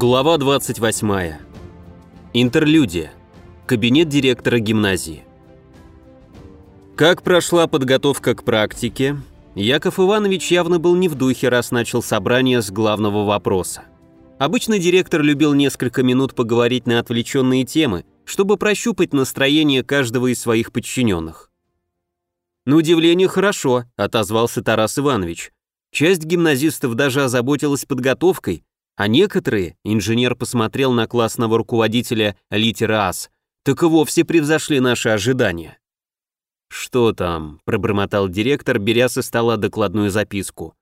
Глава 28. Интерлюдия. Кабинет директора гимназии. Как прошла подготовка к практике? Яков Иванович явно был не в духе, раз начал собрание с главного вопроса. Обычно директор любил несколько минут поговорить на отвлеченные темы, чтобы прощупать настроение каждого из своих подчиненных. «На удивление хорошо», — отозвался Тарас Иванович. Часть гимназистов даже озаботилась подготовкой, а некоторые, инженер посмотрел на классного руководителя литера АС, так и вовсе превзошли наши ожидания. «Что там?» – пробормотал директор, беря со стола докладную записку.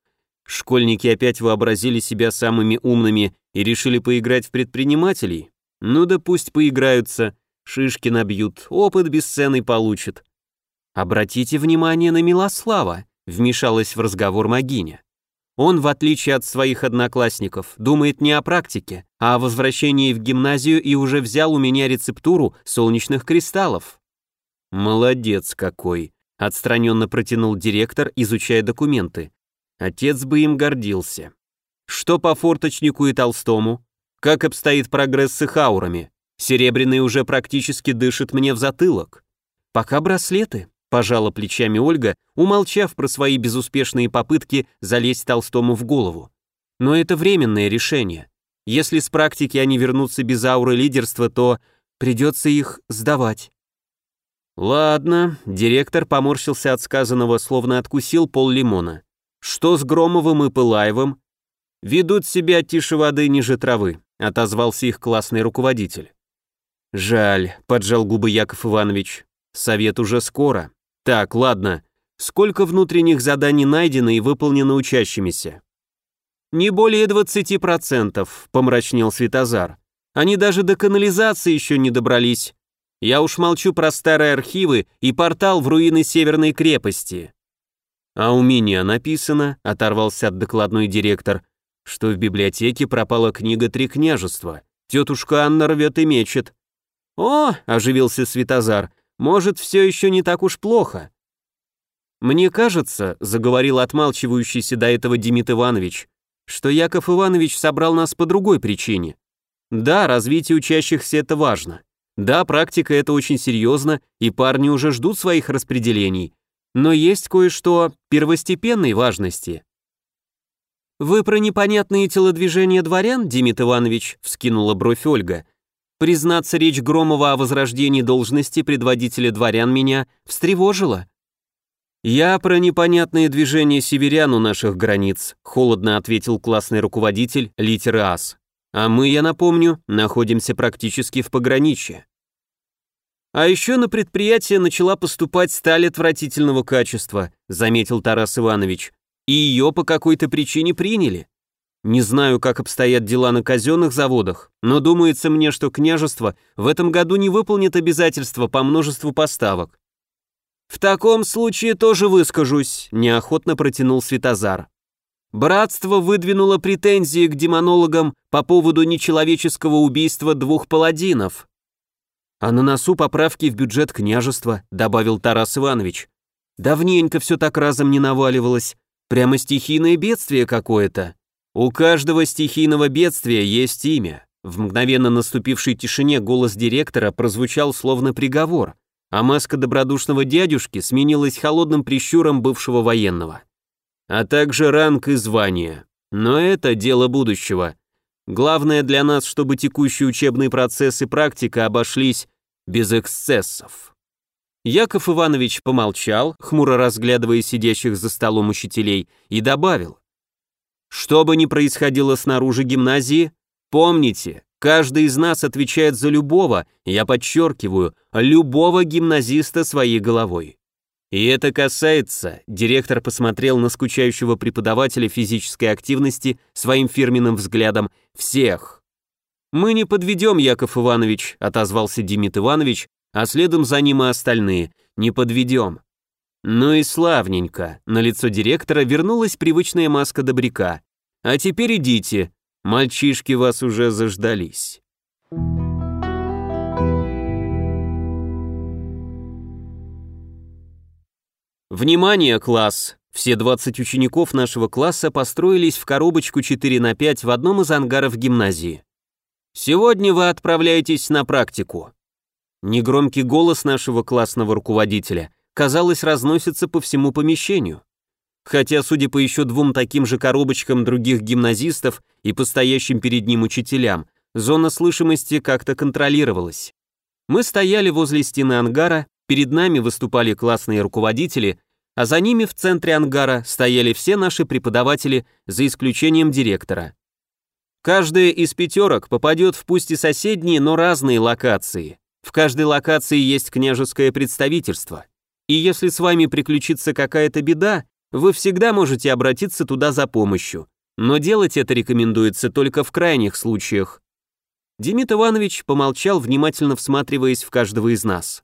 «Школьники опять вообразили себя самыми умными и решили поиграть в предпринимателей? Ну да пусть поиграются, шишки набьют, опыт бесценный получат». «Обратите внимание на Милослава», – вмешалась в разговор Магиня. Он, в отличие от своих одноклассников, думает не о практике, а о возвращении в гимназию и уже взял у меня рецептуру солнечных кристаллов. Молодец какой, отстраненно протянул директор, изучая документы. Отец бы им гордился. Что по форточнику и Толстому? Как обстоит прогресс с их аурами? Серебряный уже практически дышит мне в затылок. Пока браслеты, Пожала плечами Ольга, умолчав про свои безуспешные попытки залезть Толстому в голову. Но это временное решение. Если с практики они вернутся без ауры лидерства, то придется их сдавать. Ладно, директор поморщился от сказанного, словно откусил пол лимона. Что с Громовым и Пылаевым? Ведут себя тише воды ниже травы, отозвался их классный руководитель. Жаль, поджал губы Яков Иванович. Совет уже скоро. Так, ладно. Сколько внутренних заданий найдено и выполнено учащимися? Не более 20%, помрачнел Светозар. Они даже до канализации еще не добрались. Я уж молчу про старые архивы и портал в руины Северной крепости. А у меня написано, оторвался от докладной директор, что в библиотеке пропала книга «Три княжества». Тетушка Анна рвет и мечет. «О!» – оживился Светозар. Может, все еще не так уж плохо. Мне кажется, заговорил отмалчивающийся до этого Демид Иванович, что Яков Иванович собрал нас по другой причине. Да, развитие учащихся это важно. Да, практика это очень серьезно, и парни уже ждут своих распределений. Но есть кое-что первостепенной важности. «Вы про непонятные телодвижения дворян, Демид Иванович?» — вскинула бровь Ольга. Признаться, речь Громова о возрождении должности предводителя дворян меня встревожила. «Я про непонятные движения северян у наших границ», холодно ответил классный руководитель литеры АС. «А мы, я напомню, находимся практически в пограничье». А еще на предприятие начала поступать сталь отвратительного качества, заметил Тарас Иванович, и ее по какой-то причине приняли. Не знаю, как обстоят дела на казенных заводах, но думается мне, что княжество в этом году не выполнит обязательства по множеству поставок. В таком случае тоже выскажусь, неохотно протянул Светозар. Братство выдвинуло претензии к демонологам по поводу нечеловеческого убийства двух паладинов. А на носу поправки в бюджет княжества, добавил Тарас Иванович. Давненько все так разом не наваливалось, прямо стихийное бедствие какое-то. У каждого стихийного бедствия есть имя. В мгновенно наступившей тишине голос директора прозвучал словно приговор, а маска добродушного дядюшки сменилась холодным прищуром бывшего военного. А также ранг и звание. Но это дело будущего. Главное для нас, чтобы текущий учебный процесс и практика обошлись без эксцессов. Яков Иванович помолчал, хмуро разглядывая сидящих за столом учителей, и добавил. Что бы ни происходило снаружи гимназии, помните, каждый из нас отвечает за любого, я подчеркиваю, любого гимназиста своей головой. И это касается, директор посмотрел на скучающего преподавателя физической активности своим фирменным взглядом, всех. «Мы не подведем, Яков Иванович», — отозвался Демид Иванович, а следом за ним и остальные. «Не подведем. Ну и славненько. На лицо директора вернулась привычная маска добряка. А теперь идите. Мальчишки вас уже заждались. Внимание, класс! Все 20 учеников нашего класса построились в коробочку 4 на 5 в одном из ангаров гимназии. Сегодня вы отправляетесь на практику». Негромкий голос нашего классного руководителя, казалось, разносится по всему помещению. Хотя, судя по еще двум таким же коробочкам других гимназистов и постоящим перед ним учителям, зона слышимости как-то контролировалась. Мы стояли возле стены ангара, перед нами выступали классные руководители, а за ними в центре ангара стояли все наши преподаватели, за исключением директора. Каждая из пятерок попадет в пусть и соседние, но разные локации. В каждой локации есть княжеское представительство. И если с вами приключится какая-то беда, вы всегда можете обратиться туда за помощью. Но делать это рекомендуется только в крайних случаях. Демид Иванович помолчал, внимательно всматриваясь в каждого из нас.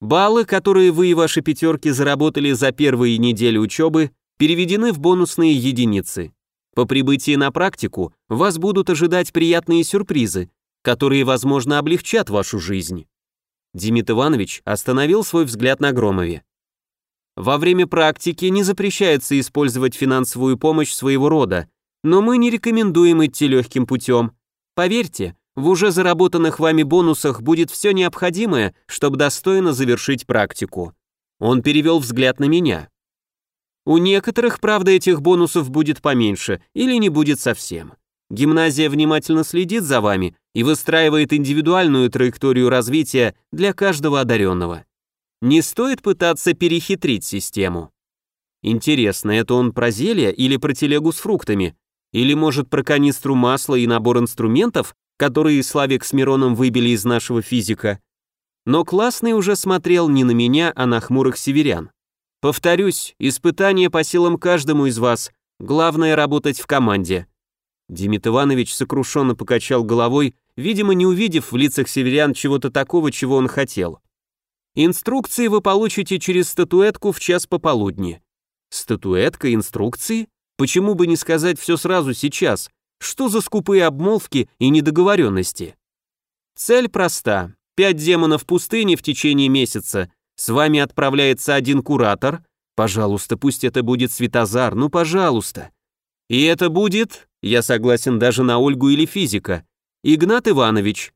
Баллы, которые вы и ваши пятерки заработали за первые недели учебы, переведены в бонусные единицы. По прибытии на практику вас будут ожидать приятные сюрпризы, которые, возможно, облегчат вашу жизнь. Демид Иванович остановил свой взгляд на Громове. Во время практики не запрещается использовать финансовую помощь своего рода, но мы не рекомендуем идти легким путем. Поверьте, в уже заработанных вами бонусах будет все необходимое, чтобы достойно завершить практику. Он перевел взгляд на меня. У некоторых, правда, этих бонусов будет поменьше или не будет совсем. Гимназия внимательно следит за вами и выстраивает индивидуальную траекторию развития для каждого одаренного. Не стоит пытаться перехитрить систему. Интересно, это он про зелье или про телегу с фруктами? Или, может, про канистру масла и набор инструментов, которые Славик с Мироном выбили из нашего физика. Но классный уже смотрел не на меня, а на хмурых северян. Повторюсь, испытание по силам каждому из вас. Главное работать в команде. Демид Иванович сокрушенно покачал головой, видимо, не увидев в лицах северян чего-то такого, чего он хотел. Инструкции вы получите через статуэтку в час пополудни. Статуэтка, инструкции? Почему бы не сказать все сразу сейчас? Что за скупые обмолвки и недоговоренности? Цель проста. Пять демонов пустыни в течение месяца. С вами отправляется один куратор. Пожалуйста, пусть это будет Светозар, ну пожалуйста. И это будет, я согласен даже на Ольгу или физика, Игнат Иванович.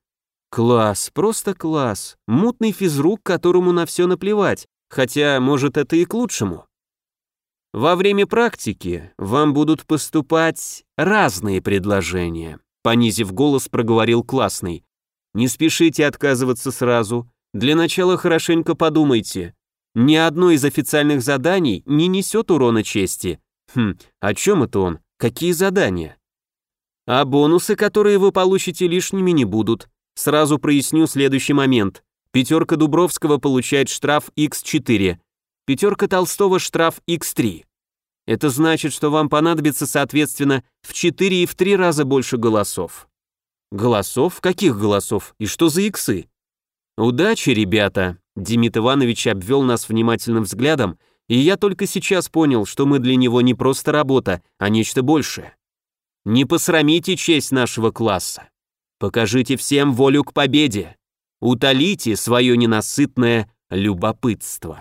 Класс, просто класс. Мутный физрук, которому на все наплевать, хотя, может, это и к лучшему. Во время практики вам будут поступать разные предложения, понизив голос, проговорил классный. Не спешите отказываться сразу. Для начала хорошенько подумайте. Ни одно из официальных заданий не несет урона чести. Хм, о чем это он? Какие задания? А бонусы, которые вы получите, лишними не будут. Сразу проясню следующий момент. Пятерка Дубровского получает штраф X4, пятерка Толстого штраф x3. Это значит, что вам понадобится, соответственно, в 4 и в 3 раза больше голосов. Голосов? Каких голосов? И что за иксы? Удачи, ребята. Демид Иванович обвел нас внимательным взглядом, и я только сейчас понял, что мы для него не просто работа, а нечто большее. Не посрамите честь нашего класса. Покажите всем волю к победе. Утолите свое ненасытное любопытство.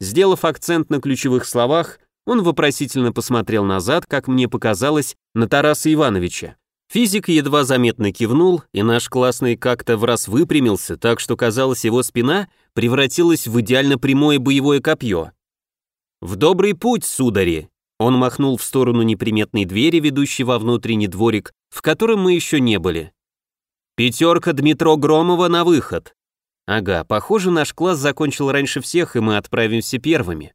Сделав акцент на ключевых словах, он вопросительно посмотрел назад, как мне показалось, на Тараса Ивановича. Физик едва заметно кивнул, и наш классный как-то в раз выпрямился, так что, казалось, его спина превратилась в идеально прямое боевое копье. «В добрый путь, судари!» Он махнул в сторону неприметной двери, ведущей во внутренний дворик, в котором мы еще не были. «Пятерка Дмитро Громова на выход!» Ага, похоже, наш класс закончил раньше всех, и мы отправимся первыми.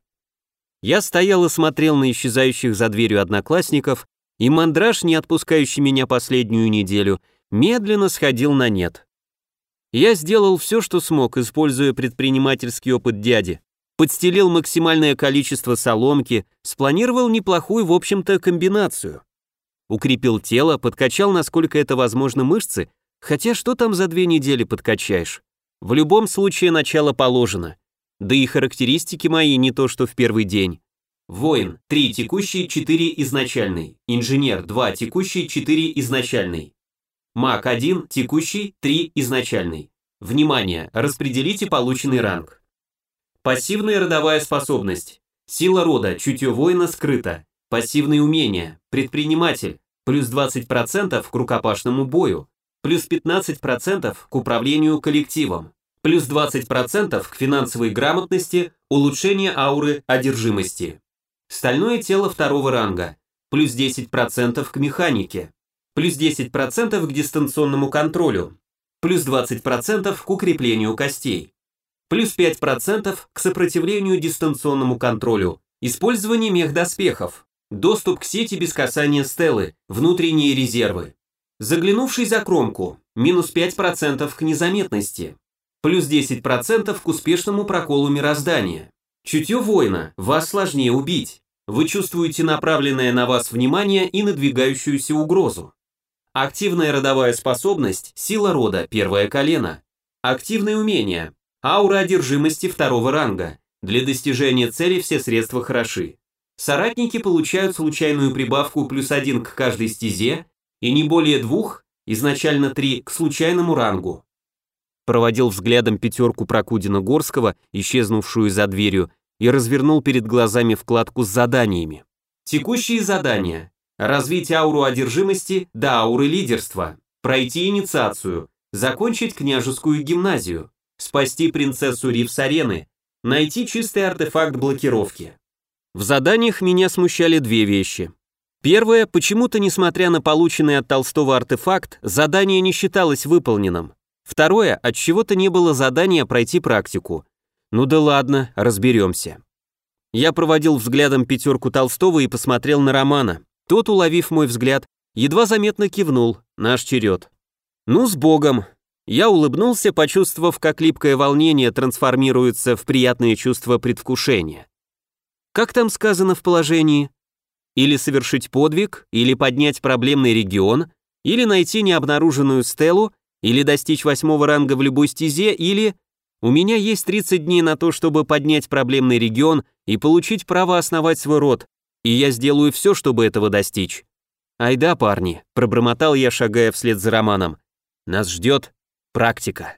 Я стоял и смотрел на исчезающих за дверью одноклассников, и мандраж, не отпускающий меня последнюю неделю, медленно сходил на нет. Я сделал все, что смог, используя предпринимательский опыт дяди. Подстелил максимальное количество соломки, спланировал неплохую, в общем-то, комбинацию. Укрепил тело, подкачал, насколько это возможно, мышцы, хотя что там за две недели подкачаешь? В любом случае начало положено. Да и характеристики мои не то, что в первый день. Воин, 3 текущий, 4 изначальный. Инженер, 2 текущий, 4 изначальный. Маг, 1 текущий, 3 изначальный. Внимание, распределите полученный ранг. Пассивная родовая способность. Сила рода, чутье воина скрыто. Пассивные умения, предприниматель, плюс 20% к рукопашному бою, плюс 15% к управлению коллективом, плюс 20% к финансовой грамотности, улучшение ауры одержимости. Стальное тело второго ранга, плюс 10% к механике, плюс 10% к дистанционному контролю, плюс 20% к укреплению костей, плюс 5% к сопротивлению дистанционному контролю, использование мехдоспехов, доступ к сети без касания стелы, внутренние резервы. Заглянувший за кромку, минус 5% к незаметности, плюс 10% к успешному проколу мироздания. Чутье воина, вас сложнее убить. Вы чувствуете направленное на вас внимание и надвигающуюся угрозу. Активная родовая способность, сила рода, первое колено. Активные умения, аура одержимости второго ранга. Для достижения цели все средства хороши. Соратники получают случайную прибавку плюс один к каждой стезе и не более двух, изначально три, к случайному рангу проводил взглядом пятерку Прокудина-Горского, исчезнувшую за дверью, и развернул перед глазами вкладку с заданиями. Текущие задания. Развить ауру одержимости до ауры лидерства. Пройти инициацию. Закончить княжескую гимназию. Спасти принцессу Ривс-Арены. Найти чистый артефакт блокировки. В заданиях меня смущали две вещи. Первое, почему-то, несмотря на полученный от Толстого артефакт, задание не считалось выполненным. Второе, от чего-то не было задания пройти практику. Ну да ладно, разберемся. Я проводил взглядом пятерку Толстого и посмотрел на Романа. Тот, уловив мой взгляд, едва заметно кивнул. Наш черед. Ну, с Богом. Я улыбнулся, почувствовав, как липкое волнение трансформируется в приятное чувство предвкушения. Как там сказано в положении? Или совершить подвиг, или поднять проблемный регион, или найти необнаруженную стелу, или достичь восьмого ранга в любой стезе, или... У меня есть 30 дней на то, чтобы поднять проблемный регион и получить право основать свой род, и я сделаю все, чтобы этого достичь. Айда, парни, пробормотал я, шагая вслед за Романом. Нас ждет практика.